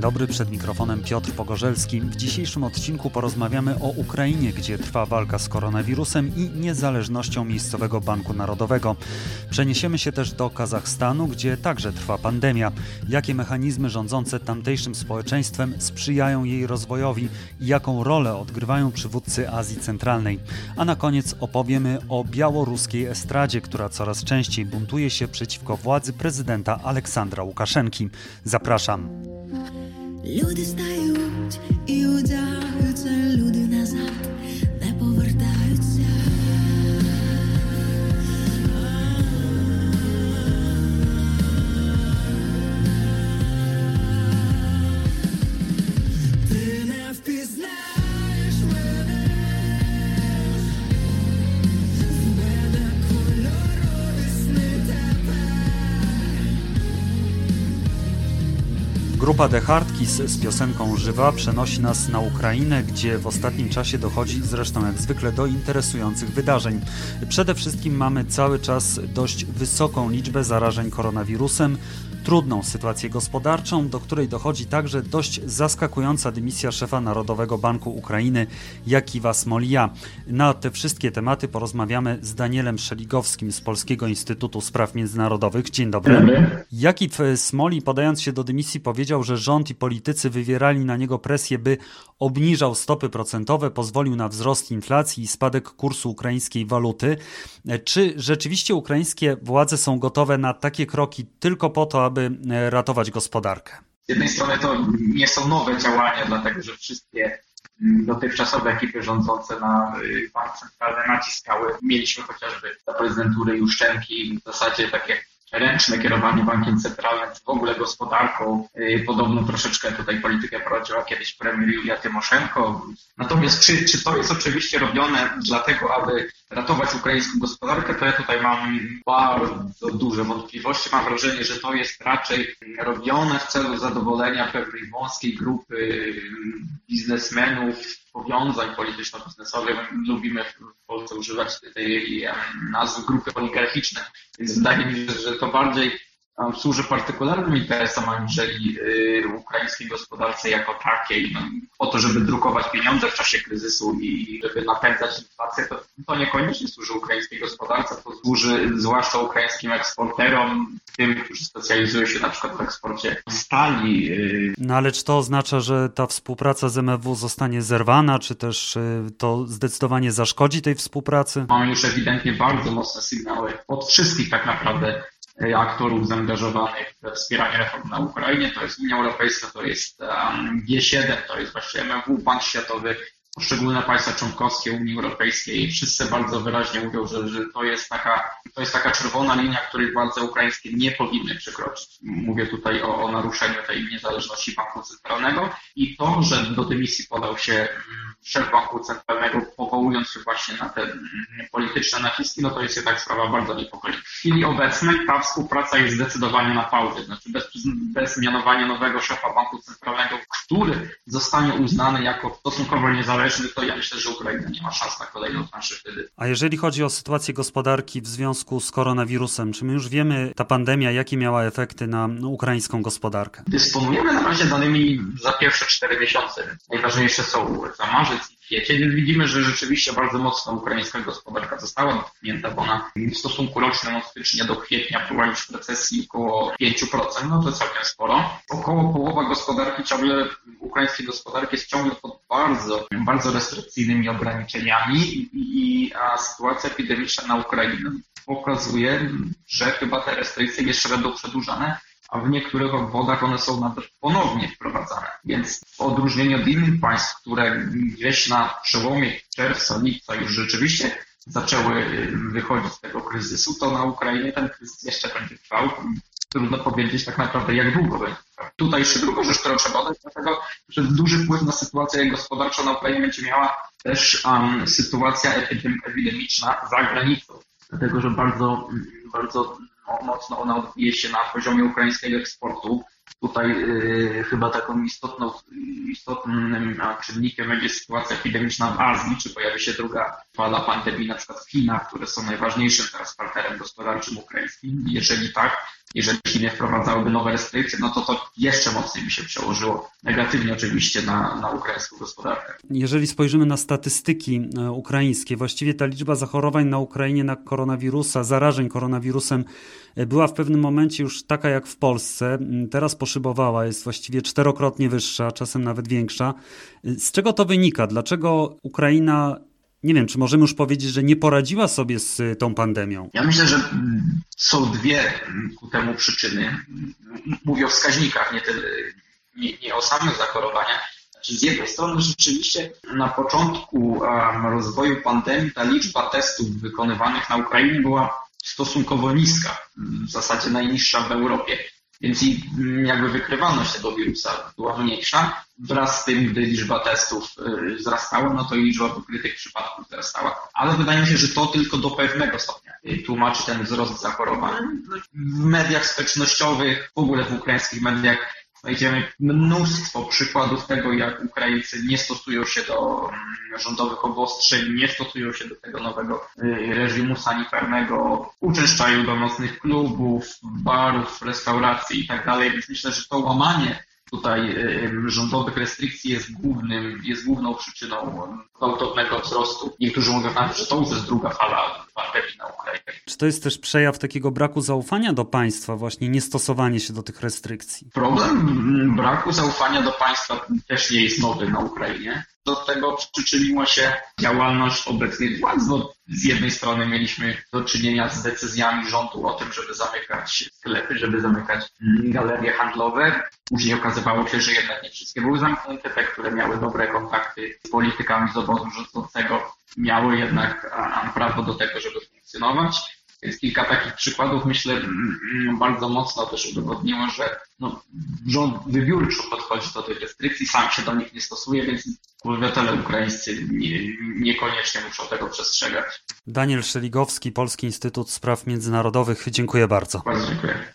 Dzień dobry, przed mikrofonem Piotr Pogorzelski. W dzisiejszym odcinku porozmawiamy o Ukrainie, gdzie trwa walka z koronawirusem i niezależnością miejscowego banku narodowego. Przeniesiemy się też do Kazachstanu, gdzie także trwa pandemia. Jakie mechanizmy rządzące tamtejszym społeczeństwem sprzyjają jej rozwojowi i jaką rolę odgrywają przywódcy Azji Centralnej. A na koniec opowiemy o białoruskiej estradzie, która coraz częściej buntuje się przeciwko władzy prezydenta Aleksandra Łukaszenki. Zapraszam. Люди стають і одягаються, люди назад Grupa The Hardkiss z piosenką Żywa przenosi nas na Ukrainę, gdzie w ostatnim czasie dochodzi zresztą jak zwykle do interesujących wydarzeń. Przede wszystkim mamy cały czas dość wysoką liczbę zarażeń koronawirusem, trudną sytuację gospodarczą, do której dochodzi także dość zaskakująca dymisja szefa Narodowego Banku Ukrainy Jakiwa Smolija. Na te wszystkie tematy porozmawiamy z Danielem Szeligowskim z Polskiego Instytutu Spraw Międzynarodowych. Dzień dobry. dobry. Jakiw Smoli podając się do dymisji powiedział, że rząd i politycy wywierali na niego presję, by obniżał stopy procentowe, pozwolił na wzrost inflacji i spadek kursu ukraińskiej waluty. Czy rzeczywiście ukraińskie władze są gotowe na takie kroki tylko po to, aby e, ratować gospodarkę? Z jednej strony to nie są nowe działania, dlatego że wszystkie mm, dotychczasowe ekipy rządzące na y, bank centralny naciskały. Mieliśmy chociażby za prezydentury Juszczenki w zasadzie takie ręczne kierowanie bankiem centralnym, w ogóle gospodarką. Y, podobno troszeczkę tutaj politykę prowadziła kiedyś premier Julia Tymoszenko. Natomiast czy, czy to jest oczywiście robione dlatego, aby ratować ukraińską gospodarkę, to ja tutaj mam bardzo duże wątpliwości. Mam wrażenie, że to jest raczej robione w celu zadowolenia pewnej wąskiej grupy biznesmenów, powiązań polityczno-biznesowych. Lubimy w Polsce używać tej nazwy grupy oligarchiczne. Więc wydaje mi się, że to bardziej służy partykularnym interesom, aniżeli y, ukraińskiej gospodarce jako takiej. No, po to, żeby drukować pieniądze w czasie kryzysu i żeby napędzać inflację, to, to niekoniecznie służy ukraińskiej gospodarce, to służy zwłaszcza ukraińskim eksporterom, tym, którzy specjalizują się na przykład w eksporcie stali. Y. No ale czy to oznacza, że ta współpraca z MFW zostanie zerwana, czy też y, to zdecydowanie zaszkodzi tej współpracy? Mamy już ewidentnie bardzo mocne sygnały od wszystkich tak naprawdę aktorów zaangażowanych we wspieranie reform na Ukrainie. To jest Unia Europejska, to jest G7, to jest właśnie MMW, Bank Światowy, poszczególne państwa członkowskie Unii Europejskiej. Wszyscy bardzo wyraźnie mówią, że, że to, jest taka, to jest taka czerwona linia, której władze ukraińskie nie powinny przekroczyć. Mówię tutaj o, o naruszeniu tej niezależności banku centralnego i to, że do dymisji podał się mm, szef banku centralnego, powołując się właśnie na te mm, polityczne naciski, no to jest jednak sprawa bardzo niepokojąca. W chwili obecnej ta współpraca jest zdecydowanie na pauzie, znaczy bez, bez mianowania nowego szefa banku centralnego, który zostanie uznany jako stosunkowo niezależny, to ja myślę, że Ukraina nie ma szans na kolejną transzę wtedy. A jeżeli chodzi o sytuację gospodarki w związku z koronawirusem, czy my już wiemy, ta pandemia, jakie miała efekty na ukraińską gospodarkę? Dysponujemy na razie danymi za pierwsze cztery miesiące. Najważniejsze są za marzec i kwiecień, więc widzimy, że rzeczywiście bardzo mocno ukraińska gospodarka została dotknięta, bo ona w stosunku rocznym od stycznia do kwietnia była już w recesji około 5%, no to całkiem sporo. Około połowa gospodarki ciągle, ukraińskiej gospodarki jest ciągle pod bardzo, bardzo restrykcyjnymi ograniczeniami i, a sytuacja epidemiczna na Ukrainie pokazuje, że chyba te restrykcje jeszcze będą przedłużane a w niektórych obwodach one są nawet ponownie wprowadzane. Więc w odróżnieniu od innych państw, które gdzieś na przełomie czerwca, lipca już rzeczywiście zaczęły wychodzić z tego kryzysu, to na Ukrainie ten kryzys jeszcze będzie trwał. Trudno powiedzieć tak naprawdę, jak długo będzie. Tutaj jeszcze druga rzecz, którą trzeba dodać, dlatego, że duży wpływ na sytuację gospodarczą na Ukrainie będzie miała też um, sytuacja epidemiczna za granicą. Dlatego, że bardzo, bardzo mocno ona odbije się na poziomie ukraińskiego eksportu. Tutaj y, chyba taką istotną, istotnym czynnikiem będzie sytuacja epidemiczna w Azji, czy pojawi się druga fala pandemii na przykład w Chinach, które są najważniejszym teraz partnerem gospodarczym ukraińskim. Jeżeli tak, jeżeli Chiny wprowadzałyby nowe restrykcje, no to to jeszcze mocniej by się przełożyło negatywnie oczywiście na, na ukraińską gospodarkę. Jeżeli spojrzymy na statystyki e, ukraińskie, właściwie ta liczba zachorowań na Ukrainie na koronawirusa, zarażeń koronawirusem e, była w pewnym momencie już taka jak w Polsce. Teraz poszybowała, jest właściwie czterokrotnie wyższa, czasem nawet większa. E, z czego to wynika? Dlaczego Ukraina nie wiem, czy możemy już powiedzieć, że nie poradziła sobie z y, tą pandemią? Ja myślę, że mm, są dwie mm, ku temu przyczyny. Mówię o wskaźnikach, nie, tyle, nie, nie o samych zachorowaniach. Znaczy z jednej strony rzeczywiście na początku rozwoju pandemii ta liczba testów wykonywanych na Ukrainie była stosunkowo niska, w zasadzie najniższa w Europie więc i jakby wykrywalność tego wirusa była mniejsza. Wraz z tym, gdy liczba testów y, wzrastała, no to i liczba wykrytych przypadków wzrastała. Ale wydaje mi się, że to tylko do pewnego stopnia tłumaczy ten wzrost zachorowań. W mediach społecznościowych, w ogóle w ukraińskich mediach znajdziemy mnóstwo przykładów tego, jak Ukraińcy nie stosują się do mm, rządowych obostrzeń, nie stosują się do tego nowego y, reżimu sanitarnego, uczęszczają do nocnych klubów, barów, restauracji i tak. Więc myślę, że to łamanie tutaj y, rządowych restrykcji jest głównym, jest główną przyczyną gwałtownego wzrostu. Niektórzy mówią nawet, że to już jest druga fala na Ukrainie. Czy to jest też przejaw takiego braku zaufania do państwa, właśnie niestosowanie się do tych restrykcji? Problem braku zaufania do państwa też nie jest nowy na Ukrainie. Do tego przyczyniła się działalność obecnej władzy. No, z jednej strony mieliśmy do czynienia z decyzjami rządu o tym, żeby zamykać sklepy, żeby zamykać galerie handlowe. Później okazywało się, że jednak nie wszystkie były zamknięte. Te, które miały dobre kontakty z politykami z obozu rządzącego, miały jednak prawo do tego, żeby funkcjonować. Więc kilka takich przykładów, myślę, bardzo mocno też udowodniło, że no, rząd wybiórczo podchodzi do tych restrykcji, sam się do nich nie stosuje, więc obywatele ukraińscy nie, niekoniecznie muszą tego przestrzegać. Daniel Szeligowski, Polski Instytut Spraw Międzynarodowych. Dziękuję bardzo. Bardzo dziękuję.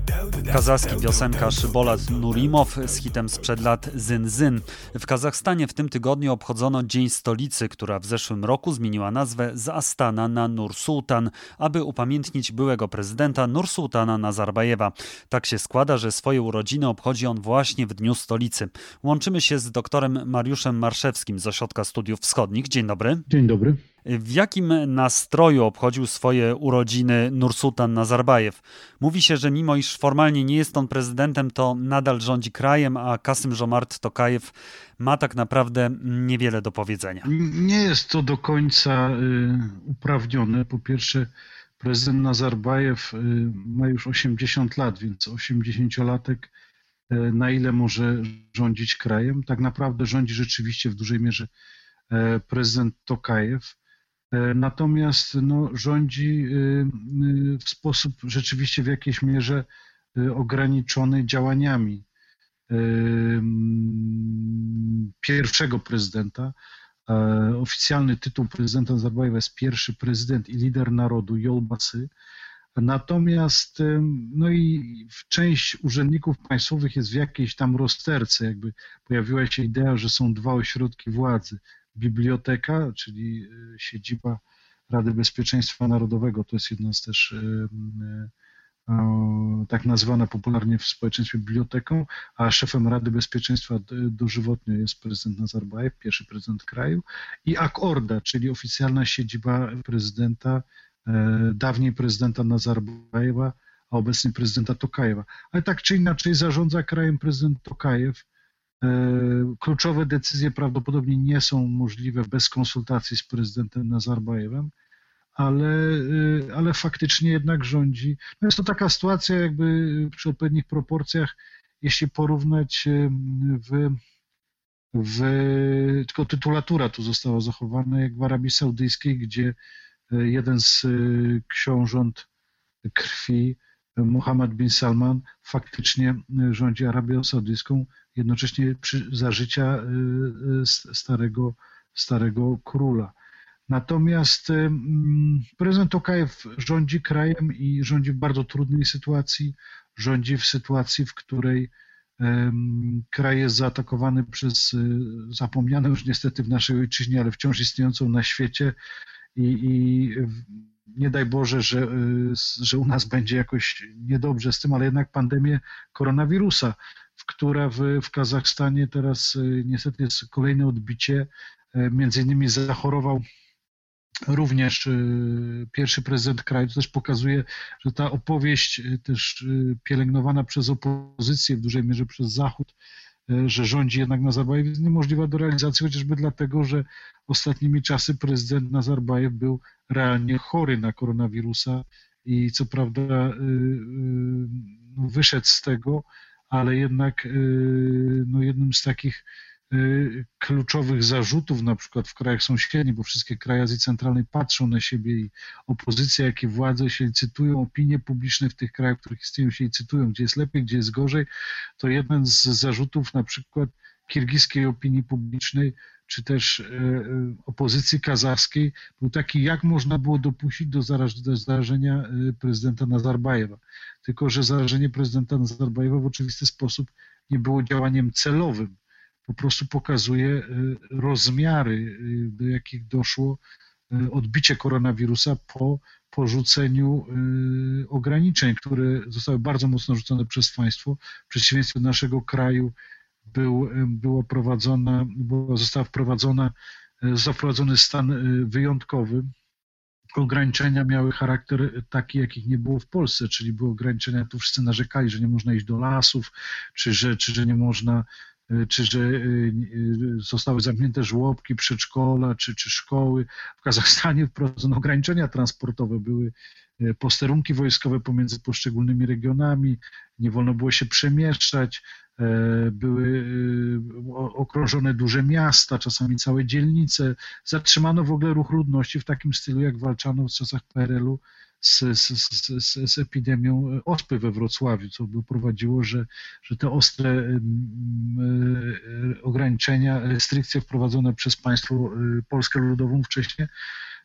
Kazachski piosenkarz Bolat Nurimow z hitem sprzed lat Zyn Zyn. W Kazachstanie w tym tygodniu obchodzono Dzień Stolicy, która w zeszłym roku zmieniła nazwę z Astana na Nur-Sultan, aby upamiętnić byłego prezydenta Nur-Sultana Nazarbajewa. Tak się składa, że swoje urodziny obchodzi on właśnie w Dniu Stolicy. Łączymy się z doktorem Mariuszem Marszewskim z Ośrodka Studiów Wschodnich. Dzień dobry. Dzień dobry. W jakim nastroju obchodził swoje urodziny Nursultan Nazarbajew? Mówi się, że mimo iż formalnie nie jest on prezydentem, to nadal rządzi krajem, a Kasym Żomart Tokajew ma tak naprawdę niewiele do powiedzenia. Nie jest to do końca y, uprawnione. Po pierwsze, prezydent Nazarbajew y, ma już 80 lat, więc 80-latek y, na ile może rządzić krajem? Tak naprawdę rządzi rzeczywiście w dużej mierze prezydent Tokajew. Natomiast no, rządzi w sposób rzeczywiście w jakiejś mierze ograniczony działaniami pierwszego prezydenta. E, oficjalny tytuł prezydenta Nazarbajewa jest pierwszy prezydent i lider narodu Jolbasy. Natomiast no i część urzędników państwowych jest w jakiejś tam rozterce, jakby pojawiła się idea, że są dwa ośrodki władzy, biblioteka, czyli siedziba Rady Bezpieczeństwa Narodowego, to jest jedna z też tak nazywana popularnie w społeczeństwie biblioteką, a szefem Rady Bezpieczeństwa dożywotnio jest prezydent Nazarbajew, pierwszy prezydent kraju i AK-Orda, czyli oficjalna siedziba prezydenta, dawniej prezydenta Nazarbajewa, a obecnie prezydenta Tokajewa. Ale tak czy inaczej zarządza krajem prezydent Tokajew, E, kluczowe decyzje prawdopodobnie nie są możliwe bez konsultacji z prezydentem Nazarbajewem, ale, e, ale faktycznie jednak rządzi. No jest to taka sytuacja, jakby przy odpowiednich proporcjach, jeśli porównać e, w, w tylko tytulatura tu została zachowana, jak w Arabii Saudyjskiej, gdzie jeden z książąt krwi Mohammed bin Salman faktycznie rządzi Arabią Saudyjską, jednocześnie przy, za życia starego, starego króla. Natomiast prezydent Tokajew rządzi krajem i rządzi w bardzo trudnej sytuacji. Rządzi w sytuacji, w której kraj jest zaatakowany przez zapomnianą już niestety w naszej ojczyźnie, ale wciąż istniejącą na świecie i, i nie daj Boże, że, że u nas będzie jakoś niedobrze z tym, ale jednak pandemię koronawirusa, w która w, w Kazachstanie teraz niestety jest kolejne odbicie. Między innymi zachorował również y, pierwszy prezydent kraju. To też pokazuje, że ta opowieść y, też y, pielęgnowana przez opozycję, w dużej mierze przez Zachód, że rządzi jednak Nazarbajew jest niemożliwa do realizacji, chociażby dlatego, że ostatnimi czasy prezydent Nazarbajew był realnie chory na koronawirusa i co prawda no, wyszedł z tego, ale jednak no, jednym z takich kluczowych zarzutów, na przykład w krajach sąsiednich, bo wszystkie kraje Azji Centralnej patrzą na siebie i opozycja, jak i władze się licytują, opinie publiczne w tych krajach, w których istnieją się licytują, gdzie jest lepiej, gdzie jest gorzej, to jeden z zarzutów na przykład kirgiskiej opinii publicznej, czy też y, y, opozycji kazachskiej był taki, jak można było dopuścić do, zarażenia prezydenta Nazarbajewa. Tylko, że zarażenie prezydenta Nazarbajewa w oczywisty sposób nie było działaniem celowym po prostu pokazuje y, rozmiary, y, do jakich doszło y, odbicie koronawirusa po porzuceniu ograniczeń, które zostały bardzo mocno rzucone przez państwo. W przeciwieństwie do naszego kraju był, była prowadzona, została wprowadzona, stan wyjątkowy. Ograniczenia miały charakter taki, jakich nie było w Polsce, czyli były ograniczenia, tu wszyscy narzekali, że nie można iść do lasów, czy że, czy że nie można czy że y, y, zostały zamknięte żłobki, przedszkola, czy, czy szkoły. W Kazachstanie wprowadzono ograniczenia transportowe, były posterunki wojskowe pomiędzy poszczególnymi regionami, nie wolno było się przemieszczać, były okrążone duże miasta, czasami całe dzielnice. Zatrzymano w ogóle ruch ludności w takim stylu, jak walczano w czasach PRL-u z, z, z, z, epidemią ospy we Wrocławiu, co doprowadziło, że, że te ostre e, ograniczenia, restrykcje wprowadzone przez państwo e, Polskę Ludową wcześniej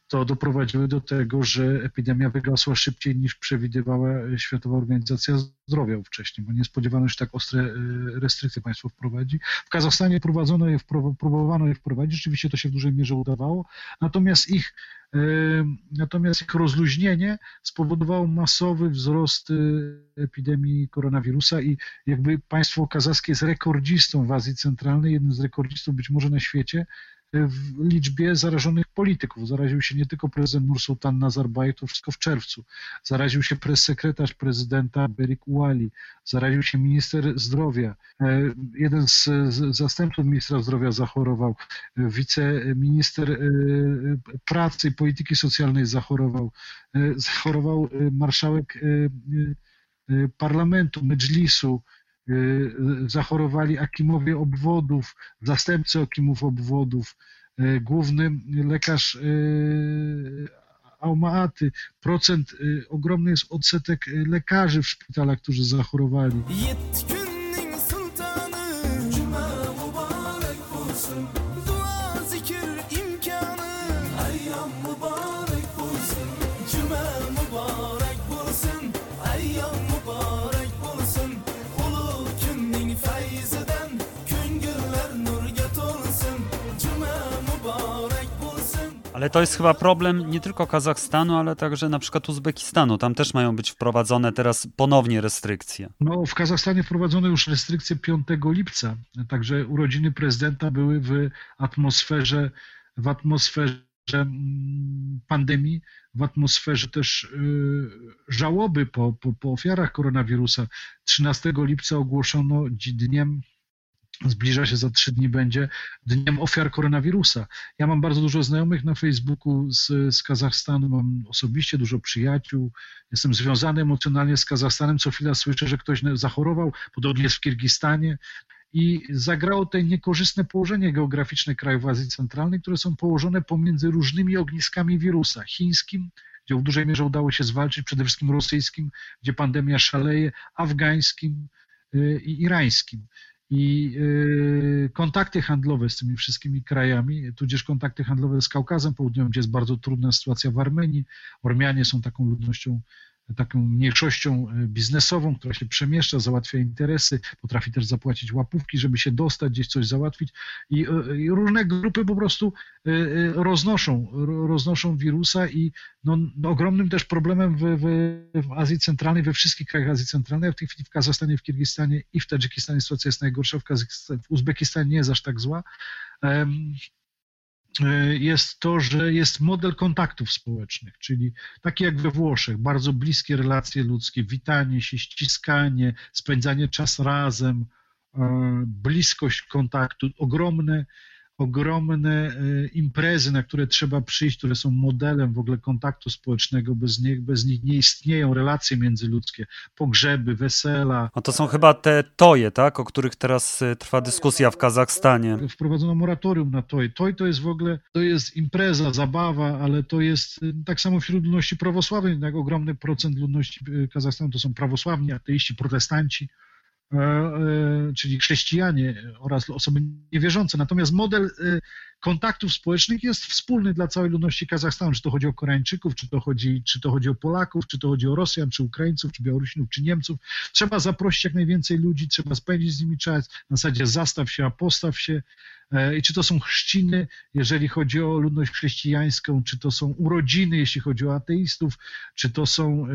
to doprowadziły do tego, że epidemia wygasła szybciej niż przewidywała Światowa Organizacja Zdrowia wcześniej, bo nie spodziewano się tak ostre e, restrykcje państwo wprowadzi. W Kazachstanie prowadzono je, próbowano je wprowadzić, rzeczywiście to się w dużej mierze udawało, natomiast ich e, Natomiast ich rozluźnienie spowodowało masowy wzrost e, epidemii koronawirusa i jakby państwo kazachskie jest rekordzistą w Azji Centralnej, jednym z rekordzistów być może na świecie, w liczbie zarażonych polityków. Zaraził się nie tylko prezydent Nursultan Nazarbajew, to wszystko w czerwcu. Zaraził się presekretarz prezydenta Berik Uali, zaraził się minister zdrowia. E, jeden z zastępców ministra zdrowia zachorował, wiceminister e, pracy i polityki socjalnej zachorował, e, zachorował marszałek parlamentu, Medżlisu, zachorowali akimowie obwodów, zastępcy akimów obwodów, y, główny lekarz y, Aumaaty. Procent, ogromny jest odsetek lekarzy w szpitalach, którzy zachorowali. Ale to jest chyba problem nie tylko Kazachstanu, ale także na przykład Uzbekistanu. Tam też mają być wprowadzone teraz ponownie restrykcje. No, w Kazachstanie wprowadzono już restrykcje 5 lipca, także urodziny prezydenta były w atmosferze, w atmosferze mm, pandemii, w atmosferze też y, żałoby po, po, po ofiarach koronawirusa. 13 lipca ogłoszono dniem zbliża się za trzy dni, będzie Dniem Ofiar Koronawirusa. Ja mam bardzo dużo znajomych na Facebooku z, z Kazachstanu, mam osobiście dużo przyjaciół, jestem związany emocjonalnie z Kazachstanem, co chwila słyszę, że ktoś zachorował, podobnie jest w Kirgistanie i zagrało to niekorzystne położenie geograficzne krajów Azji Centralnej, które są położone pomiędzy różnymi ogniskami wirusa, chińskim, gdzie w dużej mierze udało się zwalczyć, przede wszystkim rosyjskim, gdzie pandemia szaleje, afgańskim i irańskim. I kontakty handlowe z tymi wszystkimi krajami, tudzież kontakty handlowe z Kaukazem Południowym, gdzie jest bardzo trudna sytuacja w Armenii. Ormianie są taką ludnością taką mniejszością e, biznesową, która się przemieszcza, załatwia interesy, potrafi też zapłacić łapówki, żeby się dostać, gdzieś coś załatwić i, e, i różne grupy po prostu e, roznoszą, roznoszą wirusa i no, no ogromnym też problemem w, w, w, Azji Centralnej, we wszystkich krajach Azji Centralnej, w tej chwili w Kazachstanie, w Kirgistanie i w Tadżykistanie sytuacja jest najgorsza, w, w Uzbekistanie nie jest aż tak zła. E, jest to, że jest model kontaktów społecznych, czyli takie jak we Włoszech, bardzo bliskie relacje ludzkie, witanie się, ściskanie, spędzanie czas razem, e, bliskość kontaktu, ogromne ogromne e, imprezy, na które trzeba przyjść, które są modelem w ogóle kontaktu społecznego, bez nich, bez nich nie istnieją relacje międzyludzkie, pogrzeby, wesela. A to są chyba te toje, tak, o których teraz e, trwa dyskusja w Kazachstanie. Wprowadzono moratorium na toj. Toj to jest w ogóle, to jest impreza, zabawa, ale to jest e, tak samo wśród ludności prawosławnej, jak ogromny procent ludności Kazachstanu to są prawosławni, ateiści, protestanci. E, e, czyli chrześcijanie oraz osoby niewierzące. Natomiast model e, kontaktów społecznych jest wspólny dla całej ludności Kazachstanu, czy to chodzi o Koreańczyków, czy to chodzi, czy to chodzi o Polaków, czy to chodzi o Rosjan, czy Ukraińców, czy Białorusinów, czy Niemców. Trzeba zaprosić jak najwięcej ludzi, trzeba spędzić z nimi czas, na zasadzie zastaw się, a postaw się. I czy to są chrzciny, jeżeli chodzi o ludność chrześcijańską, czy to są urodziny, jeśli chodzi o ateistów, czy to są,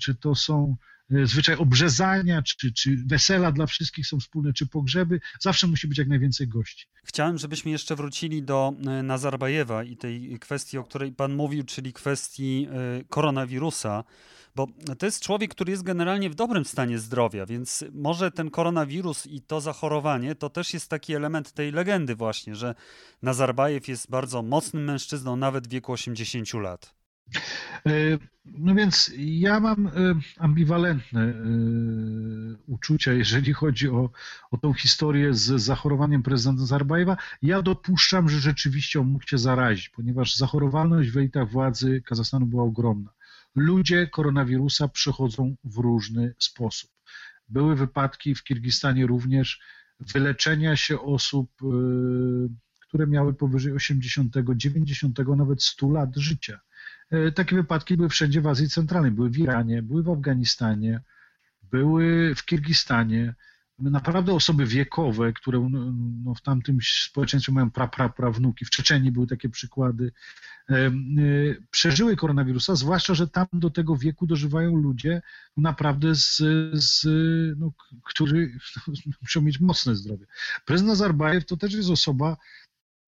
czy to są zwyczaj obrzezania, czy, czy wesela dla wszystkich są wspólne, czy pogrzeby, zawsze musi być jak najwięcej gości. Chciałem, żebyśmy jeszcze wrócili do e, Nazarbajewa i tej kwestii, o której Pan mówił, czyli kwestii e, koronawirusa, bo to jest człowiek, który jest generalnie w dobrym stanie zdrowia, więc może ten koronawirus i to zachorowanie to też jest taki element tej legendy, właśnie, że Nazarbajew jest bardzo mocnym mężczyzną, nawet w wieku 80 lat. E, no więc ja mam e, ambiwalentne e, uczucia, jeżeli chodzi o, o tą historię z zachorowaniem prezydenta Zarbajewa. Ja dopuszczam, że rzeczywiście on mógł się zarazić, ponieważ zachorowalność w elitach władzy Kazachstanu była ogromna. Ludzie koronawirusa przechodzą w różny sposób. Były wypadki w Kirgistanie również wyleczenia się osób, które miały powyżej 80, 90, nawet 100 lat życia takie wypadki były wszędzie w Azji Centralnej. Były w Iranie, były w Afganistanie, były w Kirgistanie. Naprawdę osoby wiekowe, które no, no w tamtym społeczeństwie mają pra, pra, prawnuki, w Czeczeniu były takie przykłady, e, e, przeżyły koronawirusa, zwłaszcza, że tam do tego wieku dożywają ludzie naprawdę, z, z, no, którzy muszą mieć mocne zdrowie. Prezydent Nazarbajew to też jest osoba,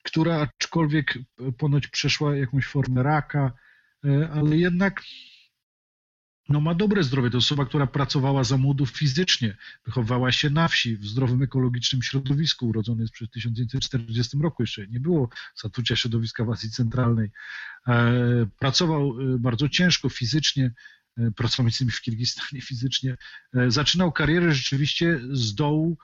która aczkolwiek ponoć przeszła jakąś formę raka, E, ale jednak no, ma dobre zdrowie. To osoba, która pracowała za młodów fizycznie, wychowała się na wsi, w zdrowym ekologicznym środowisku, urodzony jest przed 1940 roku, jeszcze nie było zatrucia środowiska w Azji Centralnej. E, pracował e, bardzo ciężko fizycznie, pracował między innymi w Kirgistanie fizycznie. Zaczynał karierę rzeczywiście z dołu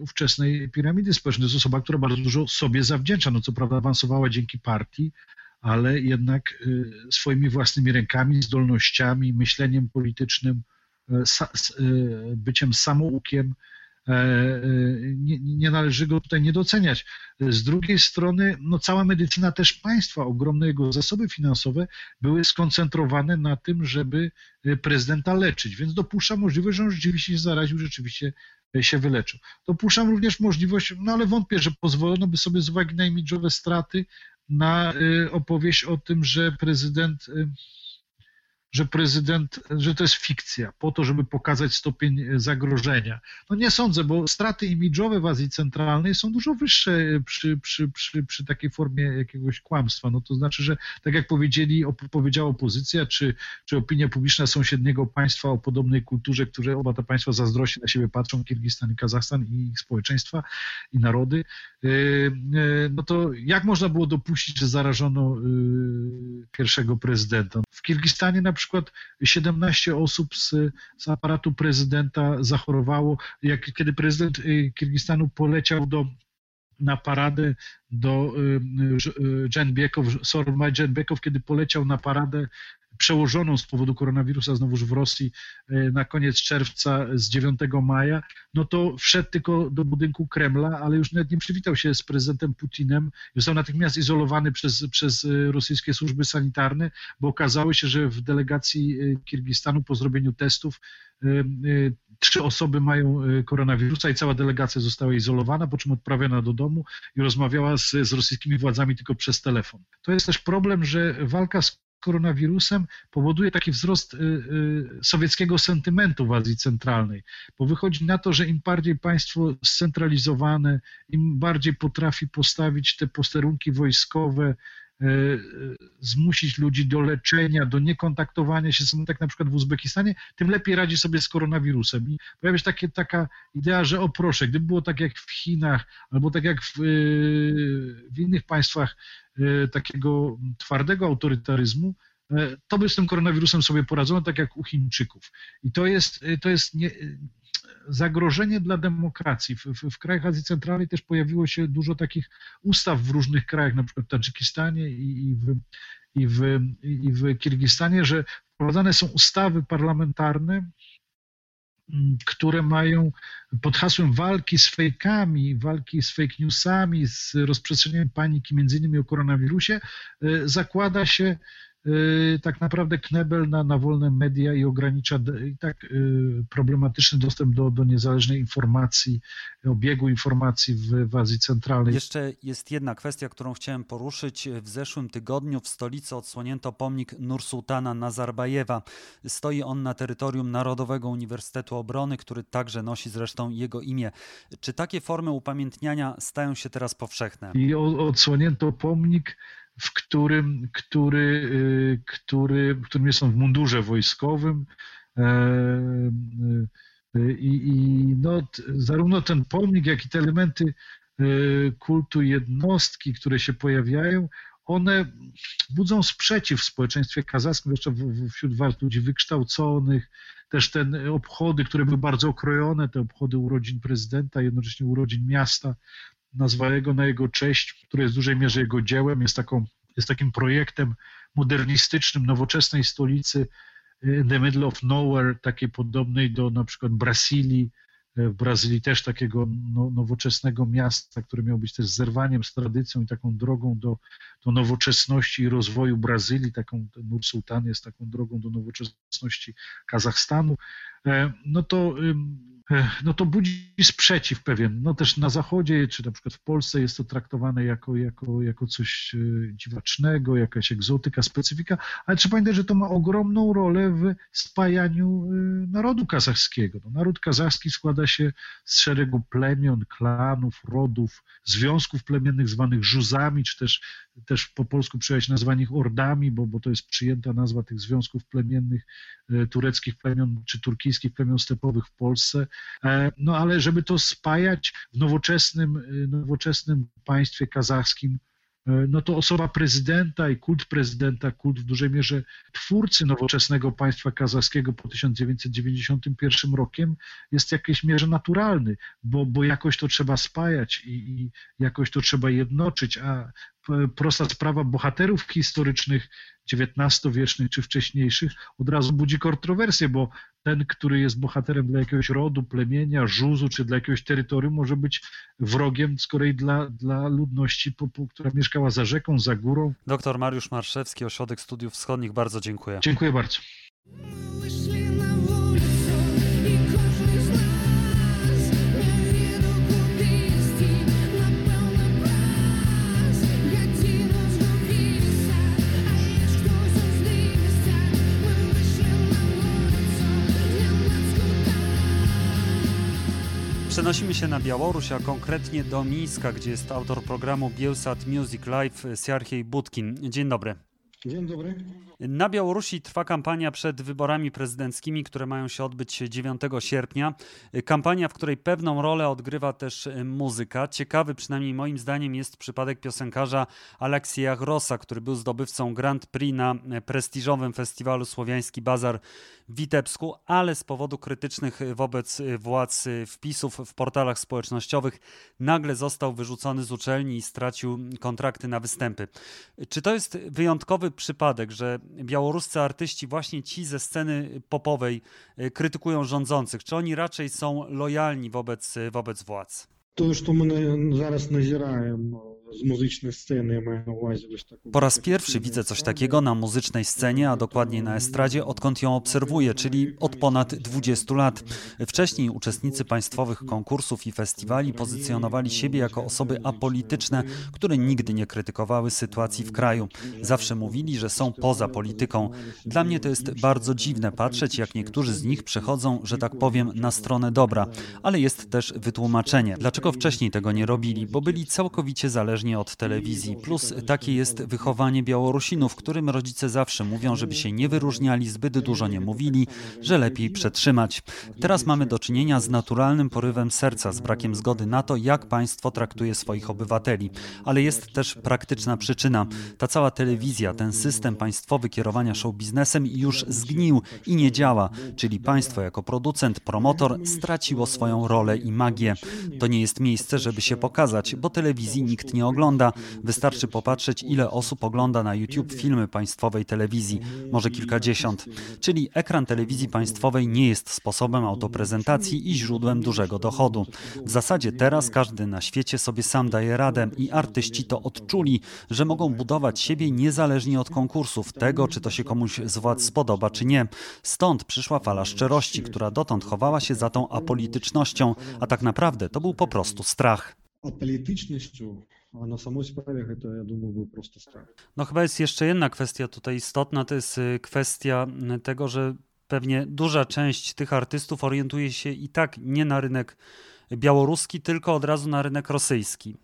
ówczesnej piramidy społecznej. To jest osoba, która bardzo dużo sobie zawdzięcza. No co prawda awansowała dzięki partii, ale jednak y, swoimi własnymi rękami, zdolnościami, myśleniem politycznym, y, y, byciem samoukiem. E, e, nie, nie, należy go tutaj nie doceniać. Z drugiej strony, no cała medycyna też państwa, ogromne jego zasoby finansowe były skoncentrowane na tym, żeby prezydenta leczyć, więc dopuszczam możliwość, że on rzeczywiście się zaraził, rzeczywiście się wyleczył. Dopuszczam również możliwość, no ale wątpię, że pozwolono by sobie z uwagi na imidżowe straty na y, opowieść o tym, że prezydent y, że prezydent, że to jest fikcja, po to, żeby pokazać stopień zagrożenia. No nie sądzę, bo straty imidżowe w Azji Centralnej są dużo wyższe przy, przy, przy, przy takiej formie jakiegoś kłamstwa. No to znaczy, że tak jak powiedzieli, powiedziała opozycja, czy, czy opinia publiczna sąsiedniego państwa o podobnej kulturze, które oba te państwa zazdrośnie na siebie patrzą, Kirgistan i Kazachstan i ich społeczeństwa i narody, y, y, no to jak można było dopuścić, że zarażono y, pierwszego prezydenta? W Kirgistanie na przykład 17 osób z, z aparatu prezydenta zachorowało. Jak, kiedy prezydent y, Kirgistanu poleciał do na paradę do Dżenbiekow, Sorma Dżenbiekow, kiedy poleciał na paradę przełożoną z powodu koronawirusa znowuż w Rosji e, na koniec czerwca z 9 maja, no to wszedł tylko do budynku Kremla, ale już nawet nie przywitał się z prezydentem Putinem. Został natychmiast izolowany przez, przez e, rosyjskie służby sanitarne, bo okazało się, że w delegacji e, Kirgistanu po zrobieniu testów trzy osoby mają koronawirusa i cała delegacja została izolowana, po czym odprawiona do domu i rozmawiała z, z rosyjskimi władzami tylko przez telefon. To jest też problem, że walka z koronawirusem powoduje taki wzrost y, y, sowieckiego sentymentu w Azji Centralnej, bo wychodzi na to, że im bardziej państwo scentralizowane, im bardziej potrafi postawić te posterunki wojskowe, zmusić ludzi do leczenia, do niekontaktowania się, tak na przykład w Uzbekistanie, tym lepiej radzi sobie z koronawirusem. I pojawia się takie, taka idea, że o proszę, gdyby było tak jak w Chinach, albo tak jak w, e, w innych państwach takiego twardego autorytaryzmu, to by z tym koronawirusem sobie poradzono, tak jak u Chińczyków. I to jest, to jest nie, zagrożenie dla demokracji. W, w, w, krajach Azji Centralnej też pojawiło się dużo takich ustaw w różnych krajach, na przykład w Tadżykistanie i, i, w, i, w, i w Kirgistanie, że wprowadzane są ustawy parlamentarne, mm, które mają pod hasłem walki z fejkami, walki z fake newsami, z rozprzestrzenianiem paniki, między innymi o koronawirusie, e, zakłada się tak naprawdę knebel na, na wolne media i ogranicza i tak y, problematyczny dostęp do, do niezależnej informacji, obiegu informacji w, w Azji Centralnej. Jeszcze jest jedna kwestia, którą chciałem poruszyć. W zeszłym tygodniu w stolicy odsłonięto pomnik Nursultana Nazarbajewa. Stoi on na terytorium Narodowego Uniwersytetu Obrony, który także nosi zresztą jego imię. Czy takie formy upamiętniania stają się teraz powszechne? I odsłonięto pomnik w którym, który, y, który, w którym jest on w mundurze wojskowym. E, y, I, i no, zarówno ten pomnik, jak i te elementy y, kultu jednostki, które się pojawiają, one budzą sprzeciw w społeczeństwie kazachskim, zwłaszcza wśród ludzi wykształconych, też te obchody, które były bardzo okrojone, te obchody urodzin prezydenta, jednocześnie urodzin miasta, nazwanego na jego cześć, które jest w dużej mierze jego dziełem, jest, taką, jest takim projektem modernistycznym, nowoczesnej stolicy in the middle of nowhere, takiej podobnej do na przykład Brazylii, w Brazylii też takiego no, nowoczesnego miasta, które miało być też zerwaniem z tradycją i taką drogą do, do nowoczesności i rozwoju Brazylii, taką Nur Sultan jest taką drogą do nowoczesności Kazachstanu, no to no to budzi sprzeciw pewien. No też na Zachodzie, czy na przykład w Polsce jest to traktowane jako, jako, jako coś e, dziwacznego, jakaś egzotyka, specyfika, ale trzeba pamiętać, że to ma ogromną rolę w spajaniu e, narodu kazachskiego. No, naród kazachski składa się z szeregu plemion, klanów, rodów, związków plemiennych zwanych żuzami, czy też, też po polsku przyjąć nazwanie ich ordami, bo, bo to jest przyjęta nazwa tych związków plemiennych e, tureckich plemion, czy turkijskich plemion stepowych w Polsce. E, no ale żeby to spajać w nowoczesnym, e, nowoczesnym państwie kazachskim, e, no to osoba prezydenta i kult prezydenta, kult w dużej mierze twórcy nowoczesnego państwa kazachskiego po 1991 rokiem jest w jakiejś mierze naturalny, bo, bo jakoś to trzeba spajać i, i jakoś to trzeba jednoczyć, a prosta sprawa bohaterów historycznych XIX-wiecznych czy wcześniejszych od razu budzi kontrowersję, bo ten, który jest bohaterem dla jakiegoś rodu, plemienia, żuzu czy dla jakiegoś terytorium, może być wrogiem z kolei dla, dla ludności, po, po, która mieszkała za rzeką, za górą. Doktor Mariusz Marszewski, Ośrodek Studiów Wschodnich, bardzo dziękuję. Dziękuję bardzo. Przenosimy się na Białoruś, a konkretnie do Mińska, gdzie jest autor programu Bielsat Music Live Siarchiej Budkin. Dzień dobry. Dzień dobry. Na Białorusi trwa kampania przed wyborami prezydenckimi, które mają się odbyć 9 sierpnia. Kampania, w której pewną rolę odgrywa też muzyka. Ciekawy, przynajmniej moim zdaniem, jest przypadek piosenkarza Aleksija Grossa, który był zdobywcą Grand Prix na prestiżowym festiwalu Słowiański Bazar Witebsku, ale z powodu krytycznych wobec władz wpisów w portalach społecznościowych nagle został wyrzucony z uczelni i stracił kontrakty na występy. Czy to jest wyjątkowy przypadek, że białoruscy artyści, właśnie ci ze sceny popowej, krytykują rządzących? Czy oni raczej są lojalni wobec, wobec władz? To, co my zaraz nazieramy z muzycznej sceny, Po raz pierwszy widzę coś takiego na muzycznej scenie, a dokładniej na estradzie, odkąd ją obserwuję, czyli od ponad 20 lat. Wcześniej uczestnicy państwowych konkursów i festiwali pozycjonowali siebie jako osoby apolityczne, które nigdy nie krytykowały sytuacji w kraju. Zawsze mówili, że są poza polityką. Dla mnie to jest bardzo dziwne patrzeć, jak niektórzy z nich przechodzą, że tak powiem, na stronę dobra. Ale jest też wytłumaczenie, dlaczego wcześniej tego nie robili, bo byli całkowicie zależni niezależnie od telewizji. Plus takie jest wychowanie Białorusinów, którym rodzice zawsze mówią, żeby się nie wyróżniali, zbyt dużo nie mówili, że lepiej przetrzymać. Teraz mamy do czynienia z naturalnym porywem serca, z brakiem zgody na to, jak państwo traktuje swoich obywateli. Ale jest też praktyczna przyczyna. Ta cała telewizja, ten system państwowy kierowania show biznesem już zgnił i nie działa, czyli państwo jako producent, promotor straciło swoją rolę i magię. To nie jest miejsce, żeby się pokazać, bo telewizji nikt nie ogląda. Wystarczy popatrzeć, ile osób ogląda na YouTube filmy państwowej telewizji, może kilkadziesiąt. Czyli ekran telewizji państwowej nie jest sposobem autoprezentacji i źródłem dużego dochodu. W zasadzie teraz każdy na świecie sobie sam daje radę i artyści to odczuli, że mogą budować siebie niezależnie od konkursów, tego czy to się komuś z władz spodoba czy nie. Stąd przyszła fala szczerości, która dotąd chowała się za tą apolitycznością, a tak naprawdę to był po prostu strach. a na samej sprawie to ja думаю był prosty strach. No chyba jest jeszcze jedna kwestia tutaj istotna, to jest y, kwestia y, tego, że pewnie duża część tych artystów orientuje się i tak nie na rynek białoruski, tylko od razu na rynek rosyjski.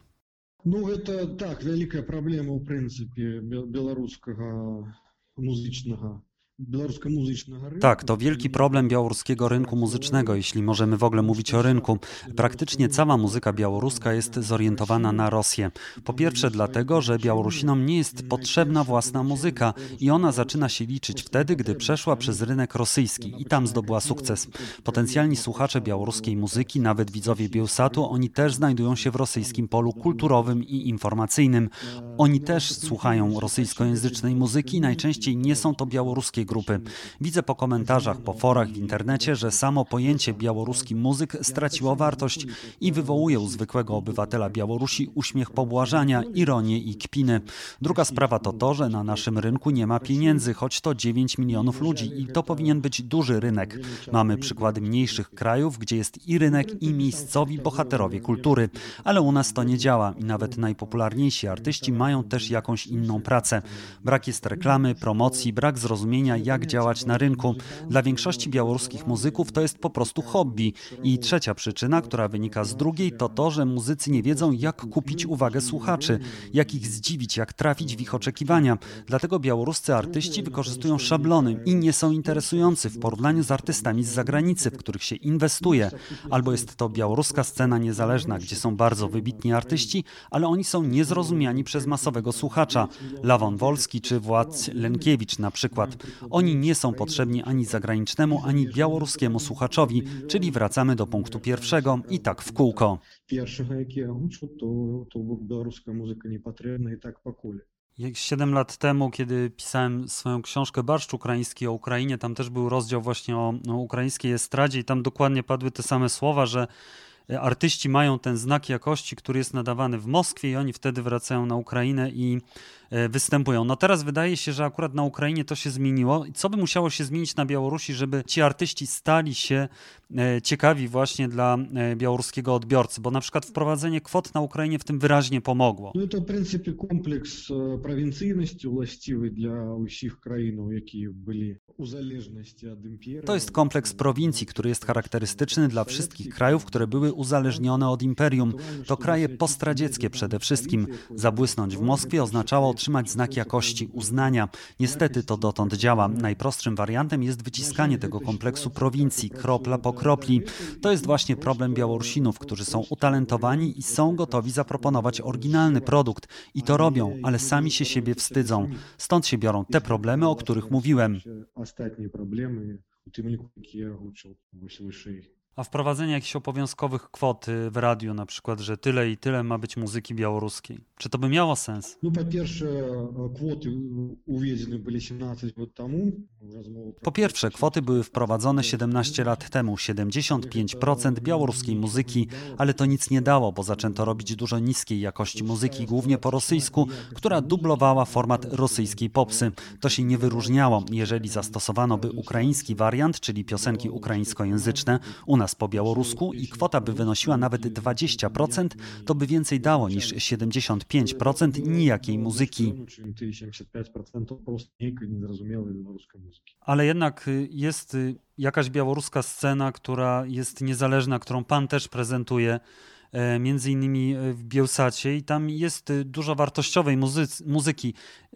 No to tak, wielka problema w pryncypie białoruskiego muzycznego tak, to wielki problem białoruskiego rynku muzycznego, jeśli możemy w ogóle mówić o rynku. Praktycznie cała muzyka białoruska jest zorientowana na Rosję. Po pierwsze dlatego, że Białorusinom nie jest potrzebna własna muzyka i ona zaczyna się liczyć wtedy, gdy przeszła przez rynek rosyjski i tam zdobyła sukces. Potencjalni słuchacze białoruskiej muzyki, nawet widzowie Bielsatu, oni też znajdują się w rosyjskim polu kulturowym i informacyjnym. Oni też słuchają rosyjskojęzycznej muzyki, najczęściej nie są to białoruskie grupy. Widzę po komentarzach, po forach w internecie, że samo pojęcie białoruski muzyk straciło wartość i wywołuje u zwykłego obywatela Białorusi uśmiech pobłażania, ironię i kpiny. Druga sprawa to to, że na naszym rynku nie ma pieniędzy, choć to 9 milionów ludzi i to powinien być duży rynek. Mamy przykłady mniejszych krajów, gdzie jest i rynek, i miejscowi bohaterowie kultury, ale u nas to nie działa i nawet najpopularniejsi artyści mają też jakąś inną pracę. Brak jest reklamy, promocji, brak zrozumienia jak działać na rynku. Dla większości białoruskich muzyków to jest po prostu hobby. I trzecia przyczyna, która wynika z drugiej, to to, że muzycy nie wiedzą, jak kupić uwagę słuchaczy, jak ich zdziwić, jak trafić w ich oczekiwania. Dlatego białoruscy artyści wykorzystują szablony i nie są interesujący w porównaniu z artystami z zagranicy, w których się inwestuje. Albo jest to białoruska scena niezależna, gdzie są bardzo wybitni artyści, ale oni są niezrozumiani przez masowego słuchacza. Lawon Wolski czy Władz Lenkiewicz na przykład. Oni nie są potrzebni ani zagranicznemu, ani białoruskiemu słuchaczowi, czyli wracamy do punktu pierwszego i tak w kółko. Pierwszego, jaki ja uczył, to, to białoruska muzyka niepotrzebna i tak po kuli. Siedem lat temu, kiedy pisałem swoją książkę Barszcz Ukraiński o Ukrainie, tam też był rozdział właśnie o, o ukraińskiej estradzie i tam dokładnie padły te same słowa, że artyści mają ten znak jakości, który jest nadawany w Moskwie i oni wtedy wracają na Ukrainę i E, występują. No teraz wydaje się, że akurat na Ukrainie to się zmieniło. Co by musiało się zmienić na Białorusi, żeby ci artyści stali się e, ciekawi właśnie dla e, białoruskiego odbiorcy? Bo na przykład wprowadzenie kwot na Ukrainie w tym wyraźnie pomogło. No to w pryncypie kompleks prowincyjności właściwy dla wszystkich krajów, jakie byli uzależnione od imperium. To jest kompleks prowincji, który jest charakterystyczny dla wszystkich krajów, które były uzależnione od imperium. To kraje postradzieckie przede wszystkim. Zabłysnąć w Moskwie oznaczało otrzymać znak jakości, uznania. Niestety to dotąd działa. Najprostszym wariantem jest wyciskanie tego kompleksu prowincji, kropla po kropli. To jest właśnie problem Białorusinów, którzy są utalentowani i są gotowi zaproponować oryginalny produkt. I to robią, ale sami się siebie wstydzą. Stąd się biorą te problemy, o których mówiłem. Ostatnie problemy. A wprowadzenie jakichś obowiązkowych kwot y, w radiu, na przykład, że tyle i tyle ma być muzyki białoruskiej. Czy to by miało sens? No po pierwsze, kwoty uwiedzione były 17 lat temu. Po pierwsze, kwoty były wprowadzone 17 lat temu, 75% białoruskiej muzyki, ale to nic nie dało, bo zaczęto robić dużo niskiej jakości muzyki, głównie po rosyjsku, która dublowała format rosyjskiej popsy. To się nie wyróżniało. Jeżeli zastosowano by ukraiński wariant, czyli piosenki ukraińskojęzyczne, u nas po białorusku i kwota by wynosiła nawet 20%, to by więcej dało niż 75% nijakiej muzyki. Ale jednak jest jakaś białoruska scena, która jest niezależna, którą pan też prezentuje. E, między innymi e, w Bielsacie i tam jest e, dużo wartościowej muzyki.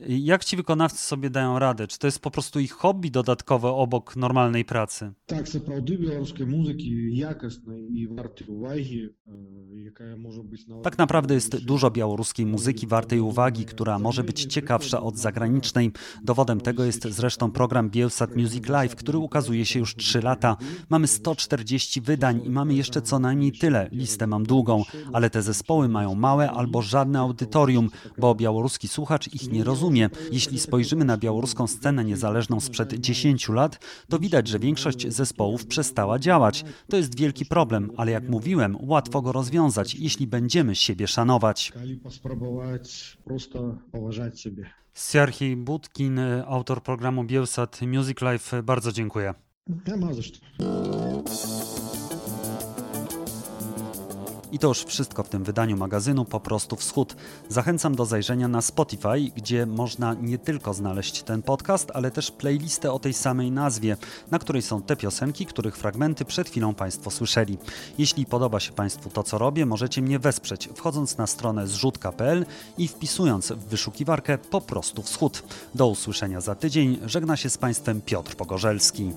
Jak ci wykonawcy sobie dają radę? Czy to jest po prostu ich hobby dodatkowe obok normalnej pracy? Tak, naprawdę białoruskie muzyki jakośnej no i wartej uwagi, jaka może być... Na... Tak naprawdę jest dużo białoruskiej muzyki wartej uwagi, która może być ciekawsza od zagranicznej. Dowodem tego jest zresztą program Bielsat Music Live, który ukazuje się już 3 lata. Mamy 140 wydań i mamy jeszcze co najmniej tyle. Listę mam długą ale te zespoły mają małe albo żadne audytorium, bo białoruski słuchacz ich nie rozumie. Jeśli spojrzymy na białoruską scenę niezależną sprzed 10 lat, to widać, że większość zespołów przestała działać. To jest wielki problem, ale jak mówiłem, łatwo go rozwiązać, jeśli będziemy siebie szanować. spróbować prosto poważać siebie. Sierhii Budkin, autor programu Bielsat Music Life, bardzo dziękuję. Nie ma za I to już wszystko w tym wydaniu magazynu Po prostu Wschód. Zachęcam do zajrzenia na Spotify, gdzie można nie tylko znaleźć ten podcast, ale też playlistę o tej samej nazwie, na której są te piosenki, których fragmenty przed chwilą Państwo słyszeli. Jeśli podoba się Państwu to, co robię, możecie mnie wesprzeć, wchodząc na stronę zrzutka.pl i wpisując w wyszukiwarkę Po prostu Wschód. Do usłyszenia za tydzień. Żegna się z Państwem Piotr Pogorzelski.